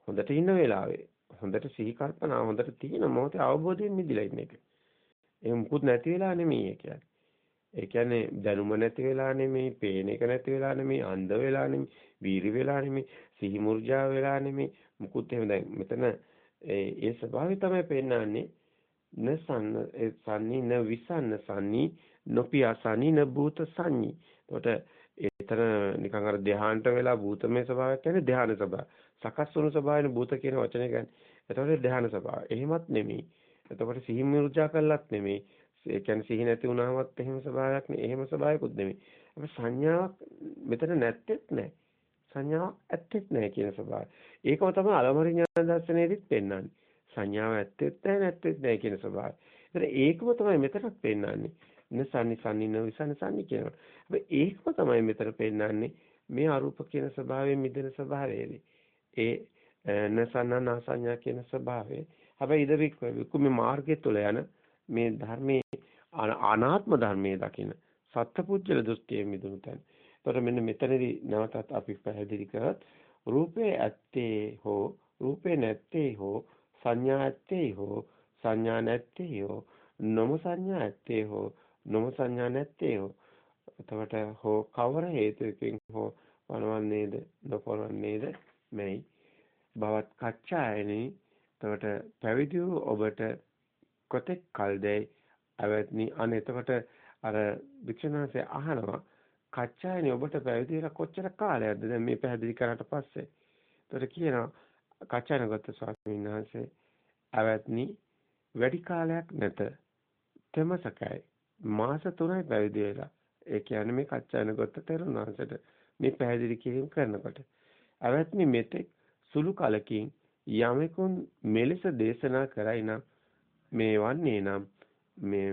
හොඳට ඉන්න වෙලාවේ හොඳට සිහි කල්පනා හොඳට තියෙන මොහොතේ අවබෝධයෙන් මිදිලා ඉන්න එක. ඒ මුකුත් නැති වෙලා නෙමෙයි ඒ කියන්නේ. ඒ කියන්නේ දැනුම නැති වෙලා නෙමෙයි, පේන එක නැති වෙලා නෙමෙයි, අන්ධ වෙලා නෙමෙයි, වීරි වෙලා නෙමෙයි, සිහි මුර්ජා වෙලා නෙමෙයි. මුකුත් එහෙම දැන් මෙතන ඒ ඒ ස්වභාවය තමයි පෙන්වන්නේ. නසන්න ඒ සන්නි න විසන්න සන්නි නොපියසන්නි න භූත සන්නි. එතකොට එතන නිකන් අර ධ්‍යානට වෙලා භූතමය ස්වභාවයක් කියන්නේ ධ්‍යාන ස්වභාවය. සකස් වුණු ස්වභාවයනේ භූත කියන වචනේ ගන්න. එතකොට ධ්‍යාන ස්වභාවය. එහෙමත් නෙමෙයි. එතකොට සිහි මුර්ජා කළත් නෙමෙයි. ඒ කියන්නේ සිහි නැති වුණාමත් එහෙම ස්වභාවයක් නෙ එහෙම ස්වභාවයකුත් නෙමෙයි. අපි සංඥාවක් මෙතන නැත්තේත් නැහැ. සංඥාවක් ඇත්තෙත් නැහැ කියන ස්වභාවය. ඒකම තමයි අලමරි ඥාන දර්ශනයේදීත් පෙන්වන්නේ. සංඥාව ඇත්තෙත් නැහැ නැත්තෙත් නැහැ කියන ස්වභාවය. ඒතර ඒකම තමයි මෙතනත් පෙන්වන්නේ. නසන්නි සන්නින විසන්න සන්නි කියනවා. හැබැයි ඒකම තමයි මෙතන පෙන්වන්නේ මේ අරූප කියන ස්වභාවයෙන් මිදෙන ස්වභාවයේදී. ඒ නසන්න නාසඤ්ඤා කියන ස්වභාවය. හැබැයි ඉද වික්කුමේ මාර්ගය තුළ යන මේ ධර්මයේ අනාත්ම ධර්මයේ දකින සත්පුජ්‍යල දෘෂ්ටියෙන් මිදුණු තැන. එතකොට මෙන්න මෙතනදී නැවතත් අපි පැහැදිලි කරත් රූපේ ඇත්තේ හෝ රූපේ නැත්තේ හෝ සංඥා ඇත්තේ හෝ සංඥා නැත්තේ හෝ නොම සංඥා ඇත්තේ හෝ නොම සංඥා නැත්තේ හෝ එතකොට හෝ කවර හේතුවකින් හෝ පනවන්නේද නොපනවන්නේද මෙයි බවත් කච්චායනි එතකොට පැවිදි වූ ඔබට කොතෙක් කල්දැයි අවත්නි අනේ එතකොට අර වික්ෂණාංශය අහනවා කච්චායනි ඔබට පැවිදි වෙලා කොච්චර කාලයක්ද දැන් මේ පැහැදිලි කරාට පස්සේ? එතකොට කියනවා කච්චායනගත ස්වාමීන් වහන්සේ අවත්නි වැඩි කාලයක් නැත. තෙමසකයි. මාස 3යි පැවිදි වෙලා. ඒ කියන්නේ මේ කච්චායනගත තෙරුණාංශයට මේ පැහැදිලි කිරීම කරනකොට. අවත්නි මෙතෙක් සුළු කලකින් යමෙකුන් මෙලෙස දේශනා කරයි නම් මේ වන්නේ නම් මේ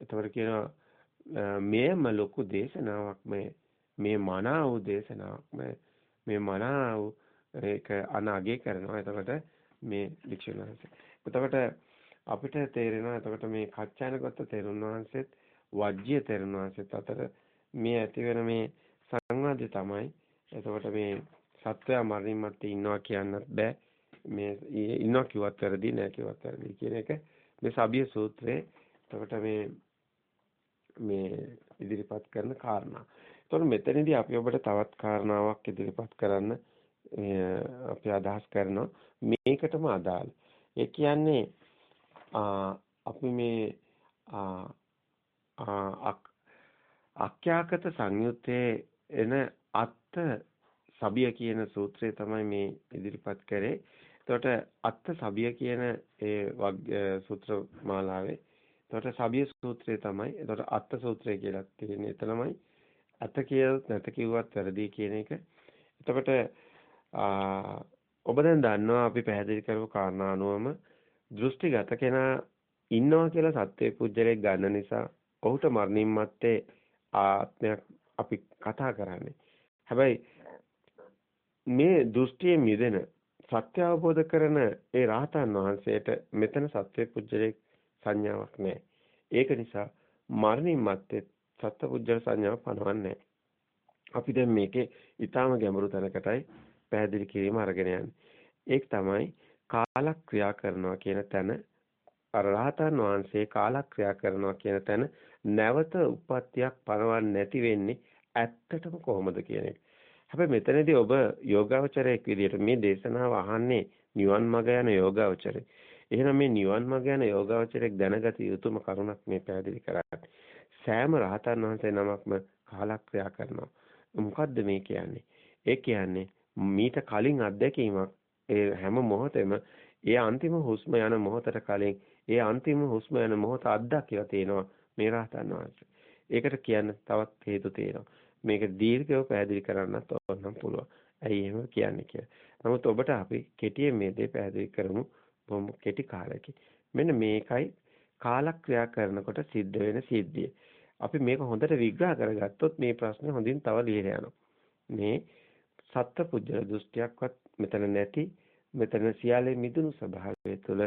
එතකොට කියනවා මේම ලොකු දේශනාවක් මේ මේ මනා වූ දේශනාවක් මේ මනා වූ ඒක අනාගේ කරනවා එතකොට මේ වික්ෂුණාංශ. එතකොට අපිට තේරෙනවා එතකොට මේ කච්චානගත තෙරුන් වහන්සේත් වජ්‍ය තෙරුන් වහන්සේත් අතර මේ ඇතිවෙන මේ සංවාදය තමයි එතකොට මේ සත්වයා මරණින් මත්තේ ඉන්නවා කියන්නත් බෑ මේ ඉන්නවා කිව්වත් වැරදි නෑ කිව්වත් වැරදි කියන එක මේ සබිය සූත්‍රයේ එතකොට මේ මේ ඉදිරිපත් කරන කාරණා. එතකොට මෙතනදී අපි ඔබට තවත් කාරණාවක් ඉදිරිපත් කරන්න අපි අදහස් කරනවා මේකටම අදාළ. ඒ කියන්නේ අපි මේ අක්ඛ්‍යාකත සංයුත්තේ එන අත්ත සබිය කියන සූත්‍රය තමයි මේ ඉදිරිපත් කරේ. එතකොට අත්ත සබිය කියන ඒ සූත්‍ර මාලාවේ එතකොට සබිය සූත්‍රය තමයි. එතකොට අත්ත සූත්‍රය කියලා තියෙන්නේ. එතනමයි අත කියලත් නැත කිව්වත් වැරදි කියන එක. එතකොට ඔබ දැන් දන්නවා අපි පැහැදිලි කරපු කාරණා අනුවම දෘෂ්ටිගත කෙනා ඉන්නවා කියලා සත්‍ය පුජ්‍යලයක් ගන්න නිසා ඔහුට මරණින් මත්තේ ආත්මයක් අපි කතා කරන්නේ. හැබැයි මේ දෘෂ්ටියේ මිදෙන සත්‍ය අවබෝධ කරන ඒ රාහතන් වහන්සේට මෙතන සත්‍ය පුජ්‍යලයක් සංඥාවක් නැහැ. ඒක නිසා මරණින් මත්තේ සත්පුජ්‍යල සංඥාව පනවන්නේ අපි දැන් මේකේ ඊටාම ගැඹුරු තැනකටයි පැහැදිලි කිරීම අරගෙන යන්නේ. ඒක තමයි කාලක්‍රියා කරනවා කියන තැන අර රහතන් වහන්සේ කාලක්‍රියා කරනවා කියන තැන නැවත උප්පත්තියක් පනවන්නේ නැති වෙන්නේ ඇත්තටම කොහොමද කියන එක. හැබැයි මෙතනදී ඔබ යෝගාවචරයක් විදිහට මේ දේශනාව අහන්නේ නිවන් මඟ යන යෝගාවචරය. එහෙනම් මේ නිවන් මඟ යන යෝගාවචරයක් දැනගත යුතුම කරුණක් මේ පැහැදිලි කරන්නේ. සෑම රහතන් වහන්සේ නමක්ම කාලක්‍රියා කරනවා. මොකද්ද මේ කියන්නේ? ඒ කියන්නේ මීට කලින් අත්දැකීමක් ඒ හැම මොහොතෙම ඒ අන්තිම හුස්ම යන මොහොතට කලින් ඒ අන්තිම හුස්ම යන මොහොත අත්දැකලා තියෙනවා මේ රහතන් වහන්සේ. ඒකට කියන්න තවත් හේතු තියෙනවා. මේක දීර්ඝව පැහැදිලි කරන්නත් ඕනම් පුළුවන්. ඇයි එහෙම කියන්නේ කියලා. නමුත් ඔබට අපි කෙටියෙන් මේ දේ පැහැදිලි කරමු බොහොම කෙටි කාලයකින්. මෙන්න මේකයි කාලක්‍රියා කරනකොට සිද්ධ වෙන සිද්ධිය. අපි මේක හොඳට විග්‍රහ කරගත්තොත් මේ ප්‍රශ්නේ හොඳින් තව ලියලා යනවා. මේ සත්පුජ්‍යල දෘෂ්ටියක්වත් මෙතන නැති මෙතන සියල්ලේ මිදුණු ස්වභාවය තුළ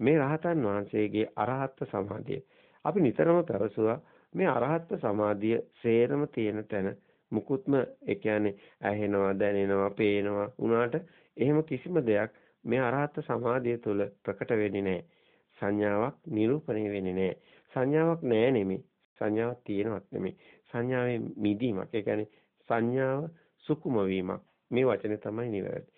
මේ රහතන් වහන්සේගේ අරහත් සමාධිය අපි නිතරම පැවසුවා මේ අරහත් සමාධිය සේරම තියෙන තැන මුකුත්ම ඒ කියන්නේ ඇහෙනවා දැනෙනවා පේනවා උනාට එහෙම කිසිම දෙයක් මේ අරහත් සමාධිය තුළ ප්‍රකට වෙන්නේ නැහැ සංඥාවක් නිරූපණය වෙන්නේ නැහැ සංඥාවක් නැහැ නෙමෙයි සංඥාවක් තියෙනවත් නෙමෙයි සංඥාවේ මිදීමක් ඒ කියන්නේ සංඥාව සුකුම වීමක්. මේ වචනේ තමයි නිවැරදි.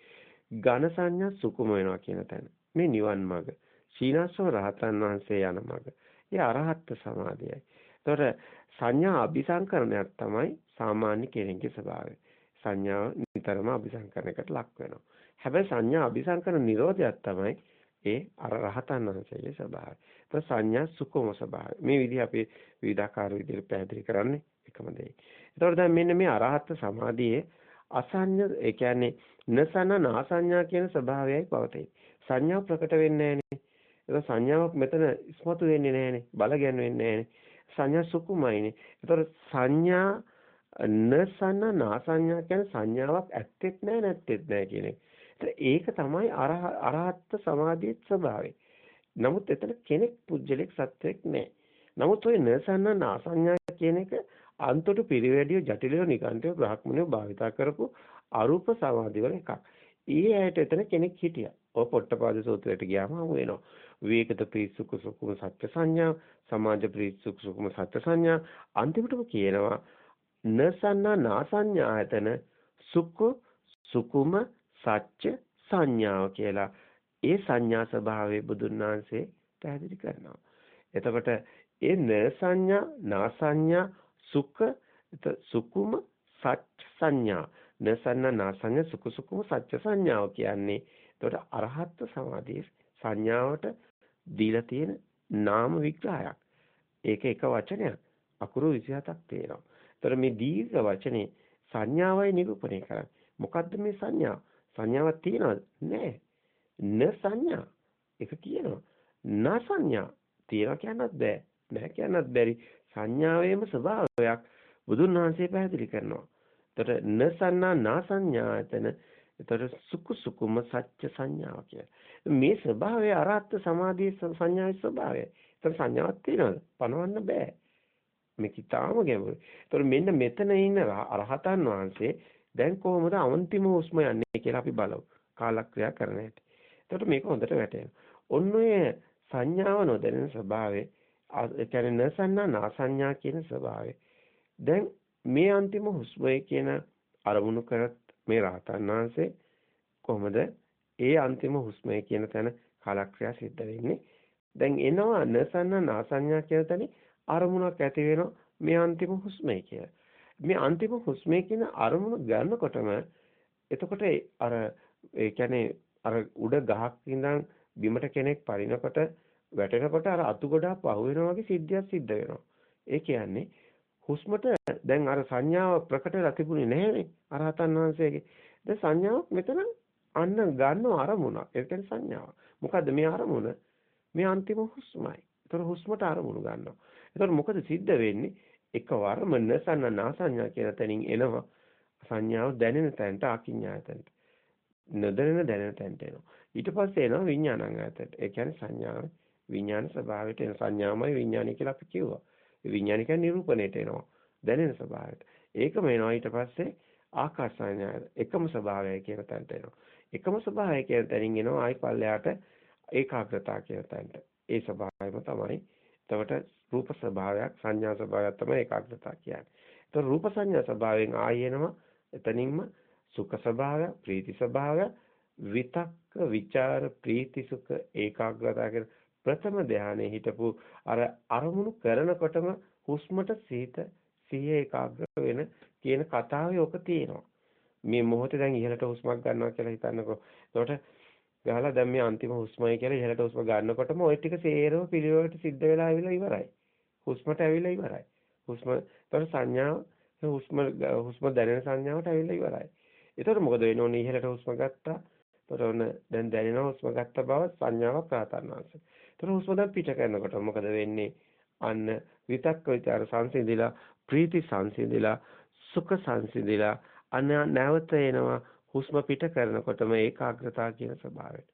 ඝන සංඥා සුකුම වෙනවා කියන තැන. මේ නිවන් මඟ. සීනස්සව රහතන් වහන්සේ යන මඟ. ඒ අරහත් සමාධියයි. ඒතොර සංඥා අபிසංකරණයක් තමයි සාමාන්‍ය කෙනෙකුගේ ස්වභාවය. සංඥාව නිතරම අபிසංකරණයකට ලක් වෙනවා. හැබැයි සංඥා අபிසංකරණ නිරෝධයක් තමයි ඒ අර රහතන් වහන්සේගේ ස්වභාවය. ඒතොර සංඥා සුකුම ස්වභාවය. මේ විදිහ අපි විවිධාකාර විදිහට පැහැදිලි කරන්නේ එකම දෙයයි. ඒතොර දැන් මෙන්න මේ අරහත් සමාධියේ අසඤ්ඤ ඒ කියන්නේ නසන නාසඤ්ඤා කියන ස්වභාවයයි පවතී. සංඥා ප්‍රකට වෙන්නේ නැහැනේ. ඒක සංඥාවක් මෙතන ඉස්මතු වෙන්නේ නැහනේ. බල ගැන්වෙන්නේ නැහනේ. සංඥා සුකුමයිනේ. ඒතකොට සංඥා නසන නාසඤ්ඤා කියන සංඥාවක් ඇත්තෙත් නැහැ නැත්තෙත් නැහැ කියන එක. ඒක තමයි අරහත් සමාධියේ ස්වභාවය. නමුත් එතන කෙනෙක් පුජ්‍යලෙක් සත්වෙක් නැහැ. නමුත් ওই නසන නාසඤ්ඤා කියන එක අන්තොට පිරිවැඩිය ජටිලව නිකාන්තය බ්‍රාහ්මණයෝ භාවිතා කරපු අරූප සමාධි වල එකක්. ඊයේ ඇයට එතන කෙනෙක් හිටියා. ඔය පොට්ටපාද සූත්‍රයට ගියාම හමු වෙනවා. විවේකත ප්‍රීසුක සුකුම සත්‍ය සංඥා, සමාජ ප්‍රීසුක සුකුම සත්‍ය සංඥා අන්තිමටම කියනවා නසන්නා නාසඤ්ඤායතන සුක්ඛ සුකුම සත්‍ය සංඥාව කියලා. ඒ සංඥා ස්වභාවය බුදුන් වහන්සේ පැහැදිලි කරනවා. එතකොට ඒ න සංඥා නාසඤ්ඤා සුඛ සුකුම සත්‍ය සංඥා නසන්න නාසඤ්ඤ සුඛ සුකුම සත්‍ය සංඥාව කියන්නේ එතකොට අරහත් සමාධියේ සංඥාවට දීලා තියෙන නාම විග්‍රහයක්. ඒක එක වචනයක්. අකුරු 27ක් තියෙනවා. එතකොට මේ දීර්ඝ වචනේ සංඥාවයි නිරූපණය කරන්නේ. මොකද්ද මේ සංඥා? සංඥාවක් තියනවද? නැහැ. න සංඥා. ඒක කියනවා. න සංඥා. තියනවා කියන්නත් බෑ. නැහැ කියන්නත් බැරි. සංඥාවේම ස්වභාවයක් බුදුන් වහන්සේ පැහැදිලි කරනවා. එතකොට න සන්නා නා සංඥායතන එතකොට සුකු සුකුම සත්‍ය සංඥාව කියලා. මේ ස්වභාවය අරහත් සමාධියේ සංඥාවේ ස්වභාවය. එතන සංඥාවක් තියෙනවද? පනවන්න බෑ. මේක ඊටාම ගැඹුරුයි. එතකොට මෙන්න මෙතන ඉන්න අරහතන් වහන්සේ දැන් කොහොමද අන්තිම හුස්ම යන්නේ කියලා අපි බලමු. කාලක්‍රියා කරන හැටි. එතකොට මේක හොඳට වැටෙනවා. ඔන්න ඔය සංඥාව නොදැනෙන ස්වභාවය ඒ කියන්නේ නසන්නා නාසඤ්ඤා කියන ස්වභාවය. දැන් මේ අන්තිම හුස්මය කියන අරමුණු කරත් මේ රහතන් වහන්සේ කොහොමද ඒ අන්තිම හුස්මය කියන තැන කාලක්‍රියා සිද්ධ වෙන්නේ? දැන් එනවා නසන්න නාසඤ්ඤා කියන තැන අරමුණක් ඇති වෙනවා මේ අන්තිම හුස්මය කියලා. මේ අන්තිම හුස්මය කියන අරමුණ ගන්නකොටම එතකොට අර ඒ කියන්නේ අර උඩ ගහක් ඉඳන් බිමට කෙනෙක් පරිනකොට වැටෙනකොට අර අතු ගොඩක් පහු වෙනවා වගේ සිද්ධියක් සිද්ධ වෙනවා. ඒ කියන්නේ හුස්මට දැන් අර සංඥාව ප්‍රකට වෙලා තිබුණේ නැහැනේ අරහතන් වහන්සේගේ. දැන් සංඥාවක් මෙතන අන්න ගන්නව අරමුණක්. ඒ කියන්නේ සංඥාව. මොකද්ද මේ අරමුණ? මේ අන්තිම හුස්මයි. ඒතර හුස්මට අරමුණු ගන්නවා. ඒතර මොකද සිද්ධ වෙන්නේ? එකවරම නසන්න නාසඤ්ඤා කියන තැනින් එනවා. සංඥාව දැනෙන තැනට අකිඤ්ඤායතනට. නොදැනෙන දැනෙන තැනට එනවා. ඊට පස්සේ එනවා විඥානංගයතට. ඒ කියන්නේ සංඥාව විඥාන ස්වභාවයට එන සංඥාමයි විඥානයි කියලා අපි කිව්වා. විඥානික නිරූපණයට එනවා. දැනෙන ස්වභාවයට. ඒකම එනවා ඊට පස්සේ ආකාශ සංඥා එකම ස්වභාවය කියන තැනට එනවා. එකම ස්වභාවය කියන තැනින් එනවා ආයි පල්ලයට ඒකාග්‍රතාව කියන තැනට. ඒ ස්වභාවයම තමයි. එතකොට රූප ස්වභාවයක් සංඥා ස්වභාවයක් තමයි ඒකාග්‍රතාව කියන්නේ. එතකොට රූප සංඥා ස්වභාවයෙන් ආයි එනවා එතනින්ම සුඛ ස්වභාවය, ප්‍රීති ස්වභාවය, විතක්ක, ਵਿਚාර, ප්‍රීති සුඛ ඒකාග්‍රතාව කියන ප්‍රථම ධානයේ හිටපු අර අරමුණු කරනකොටම හුස්මට සීත සිහිය ඒකාග්‍ර වෙන කියන කතාවේ ඔක තියෙනවා. මේ මොහොතේ දැන් ඉහළට හුස්මක් ගන්නවා කියලා හිතන්නකෝ. එතකොට ගහලා දැන් මේ අන්තිම හුස්මයි කියලා ඉහළට හුස්ම ගන්නකොටම ওই ටික සේරම පිළිවෙලට සිද්ධ වෙලා ආවිලා ඉවරයි. හුස්මට ඇවිල්ලා ඉවරයි. හුස්ම එතකොට සංඥාව හුස්ම හුස්ම දැනෙන සංඥාවට ඇවිල්ලා ඉවරයි. එතකොට මොකද වෙන්නේ? ඕනේ ඉහළට හුස්ම ගත්තා. එතකොට ඔන්න දැන් දැනෙන හුස්ම ගත්ත බව සංඥාවක් ප්‍රාතන්වාංශ. එතකොට හුස්ම දැන් පිට කරනකොට මොකද වෙන්නේ? අන්න විතක්ක විචාර සංසිඳිලා ප්‍රීති සංසිඳිලා සුඛ සංසිඳිලා අන්න නැවත එනවා හුස්ම පිට කරනකොටම ඒකාග්‍රතාව කියන ස්වභාවයට.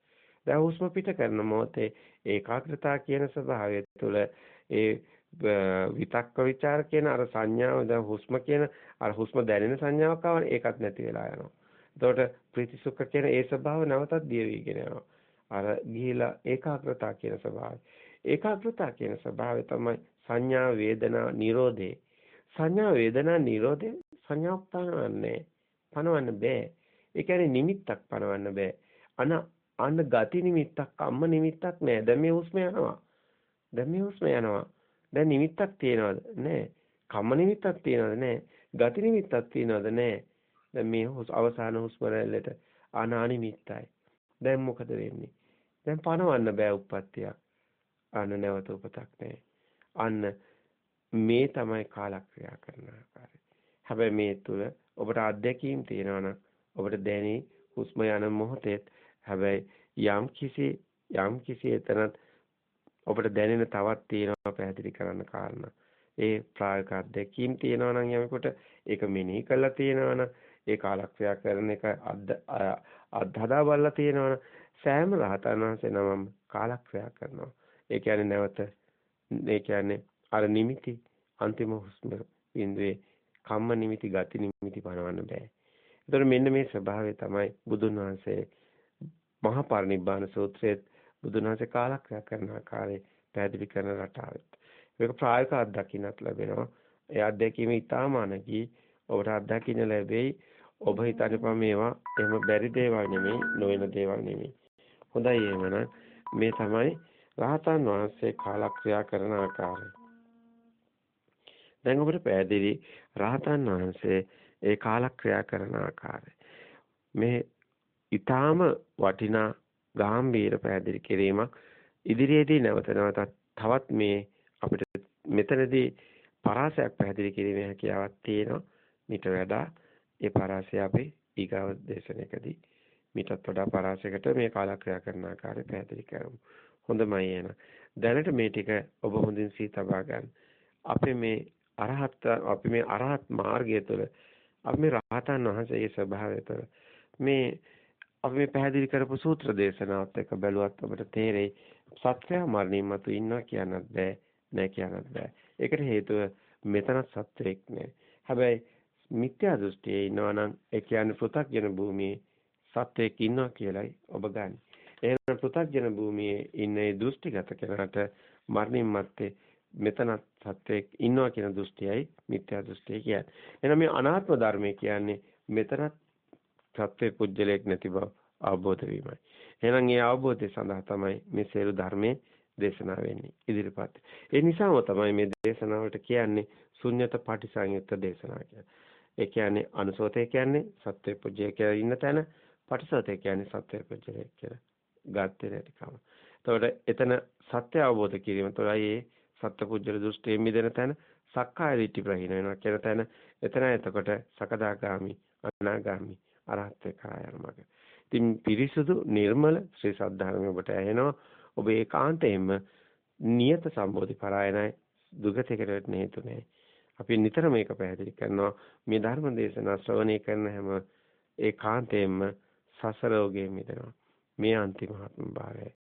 දැන් හුස්ම පිට කරන මොහොතේ ඒකාග්‍රතාව කියන ස්වභාවය තුළ ඒ විතක්ක ਵਿਚාර කියන අර සංඥාව දැන් හුස්ම කියන අර හුස්ම දැනෙන සංඥාවක් ආවනේ ඒකත් නැති වෙලා යනවා. එතකොට ප්‍රීති සුඛ කියන ඒ ස්වභාව නැවතත් දිය වීගෙන යනවා. අර ගිහිලා ඒකාග්‍රතාව කියන ස්වභාවය. ඒකාග්‍රතාව කියන ස්වභාවය තමයි සංඥා වේදනා නිරෝධේ. සංඥා වේදනා නිරෝධේ සංඥාවක් පනවන්නේ. පනවන්න බෑ. ඒ කියන්නේ නිමිත්තක් පනවන්න බෑ. අන අන්න ගති නිමිත්තක් අම්ම නිමිත්තක් නෑ. දැන් මේ හුස්ම යනවා. දැන් මේ හුස්ම යනවා. දැන් නිමිත්තක් තියනවද? නෑ. කම්ම නිමිත්තක් තියනවද? නෑ. ගති නිමිත්තක් තියනවද? නෑ. දැන් මේ අවසාන හුස්ම රැල්ලට අනානිමිත්තයි. දැන් මොකද වෙන්නේ? දැන් පණවන්න බෑ උප්පත්තියක්. අන්න නැවත උපතක් නැහැ. අන්න මේ තමයි කාලක්‍රියා කරන ආකාරය. හැබැයි මේ තුල ඔබට අත්දැකීම් තියෙනවා නම් ඔබට දැනි හුස්ම යන මොහොතේ හැබැයි යම් කිසි යම් කිසි එතනත් ඔබට දැනෙන තවත් තියෙනවා පැහැදිලි කරන්න කාරණා. ඒ ප්‍රායෝගික අත්දැකීම් තියෙනවා නම් යමෙකුට ඒක මෙනෙහි කරලා තියෙනවා නම් ඒ කාලක්‍රියා කරන එක අත්හදා බලලා තියෙනවා සෑම රහතන් වහන්සේ නමම කාලක්‍රියා කරනවා. ඒ කියන්නේ නැවත ඒ කියන්නේ අර නිමිති අන්තිම හුස්ම බින්දුවේ කම්ම නිමිති ගති නිමිති පනවන්න බෑ. ඒතර මෙන්න මේ ස්වභාවය තමයි බුදුන් වහන්සේ මහා පරිනිබ්බාන සූත්‍රයේ බුදුන් වහන්සේ කාලක්‍රියා කරන ආකාරය පැහැදිලි කරන රටාවෙත්. මේක ප්‍රායෝගික අත්දැකීමක් ලැබෙනවා. ඒ අත්දැකීම ඉතාම අනකි ඔබට අත්දකින්න ලැබෙයි. ඔබ හිතන්නේ මේවා එහෙම බැරි දේවල් නෙමෙයි, නොවන දේවල් නෙමෙයි. හොඳයි එහෙමනම් මේ තමයි රහතන් වහන්සේ කාලක්‍රියා කරන ආකාරය. දැන් ඔබට පැහැදිලි රහතන් වහන්සේ ඒ කාලක්‍රියා කරන ආකාරය. මේ ඊටාම වටිනා ගාම්භීර පැහැදිලි කිරීමක් ඉදිරියේදී නැවත නැවතත් තවත් මේ අපිට මෙතනදී පරාසයක් පැහැදිලි කිරීමේ හැකියාවක් තියෙනවා. මිට වඩා ඒ පරාසය අපි ඊගාව දේශනයකදී මිටත් වඩා පරාසයකට මේ කාලක්‍රියා කරන ආකාරය පැහැදිලි කරමු. හොඳමයි එන. දැනට මේ ටික ඔබ හොඳින් සිහි තබා ගන්න. අපි මේ අරහත් අපි මේ අරහත් මාර්ගය තුළ අපි මේ රහතන් වහන්සේගේ ස්වභාවය තුළ මේ අපි මේ පැහැදිලි කරපු සූත්‍ර දේශනාවත් එක්ක බැලුවත් අපිට තේරෙයි සත්‍යය මරණින් මතු ඉන්නවා කියන්නත් බෑ නෑ කියන්නත් බෑ. ඒකට හේතුව මෙතන සත්‍යයක් නෑ. හැබැයි මිත්‍යා දෘෂ්ටියේ ඉන්නවා නම් ඒ කියන්නේ පෘථග්ජන භූමියේ සත්‍යයක් ඉන්නවා කියලයි ඔබ ගන්න. එහෙනම් පෘථග්ජන භූමියේ ඉන්න ඒ දෘෂ්ටිගත කෙනාට මරණින් මත්තේ මෙතන සත්‍යයක් ඉන්නවා කියන දෘෂ්ටියයි මිත්‍යා දෘෂ්ටිය කියන්නේ. එහෙනම් මේ අනාත්ම ධර්මය කියන්නේ මෙතන සත්‍ය පුජ්‍යලයක් නැති බව අවබෝධ වීමයි. එහෙනම් මේ අවබෝධය සඳහා තමයි මේ සියලු ධර්මයේ දේශනා වෙන්නේ ඉදිරිපත්. ඒ නිසාම තමයි මේ දේශනාවට කියන්නේ ශුන්්‍යත පටිසංයුක්ත දේශනා කියලා. ඒ කියන්නේ අනුසෝතය කියන්නේ සත්‍ය පුජ්‍ය කියලා ඉන්න තැන පටිසෝතය කියන්නේ සත්‍ය පුජ්‍යලය කියලා. ගත්තේ නැතිකම. එතකොට එතන සත්‍ය අවබෝධ කිරීම තුළයි ඒ සත්පුජ්‍යල දෘෂ්ටියෙන් මිදෙන තැන සක්කාය දිට්ඨි ප්‍රහීන වෙනවා කියන තැන එතන එතකොට සකදාගාමි අනාගාමි අරහත් කරා යන මඟ. ඉතින් පිරිසුදු නිර්මල ශ්‍රී සද්ධර්මය ඔබට ඇහෙනවා. ඔබ ඒකාන්තයෙන්ම නියත සම්බෝධි පරායනයි දුගතිකට වෙන්න හේතු නැහැ. අපි නිතර මේක පැහැදිලි කරනවා මේ ධර්ම දේශනා ශ්‍රවණය කරන හැම ඒකාන්තයෙන්ම සසරෝගේ මිදෙනවා. මේ අන්තිම ආත්ම භාවයයි.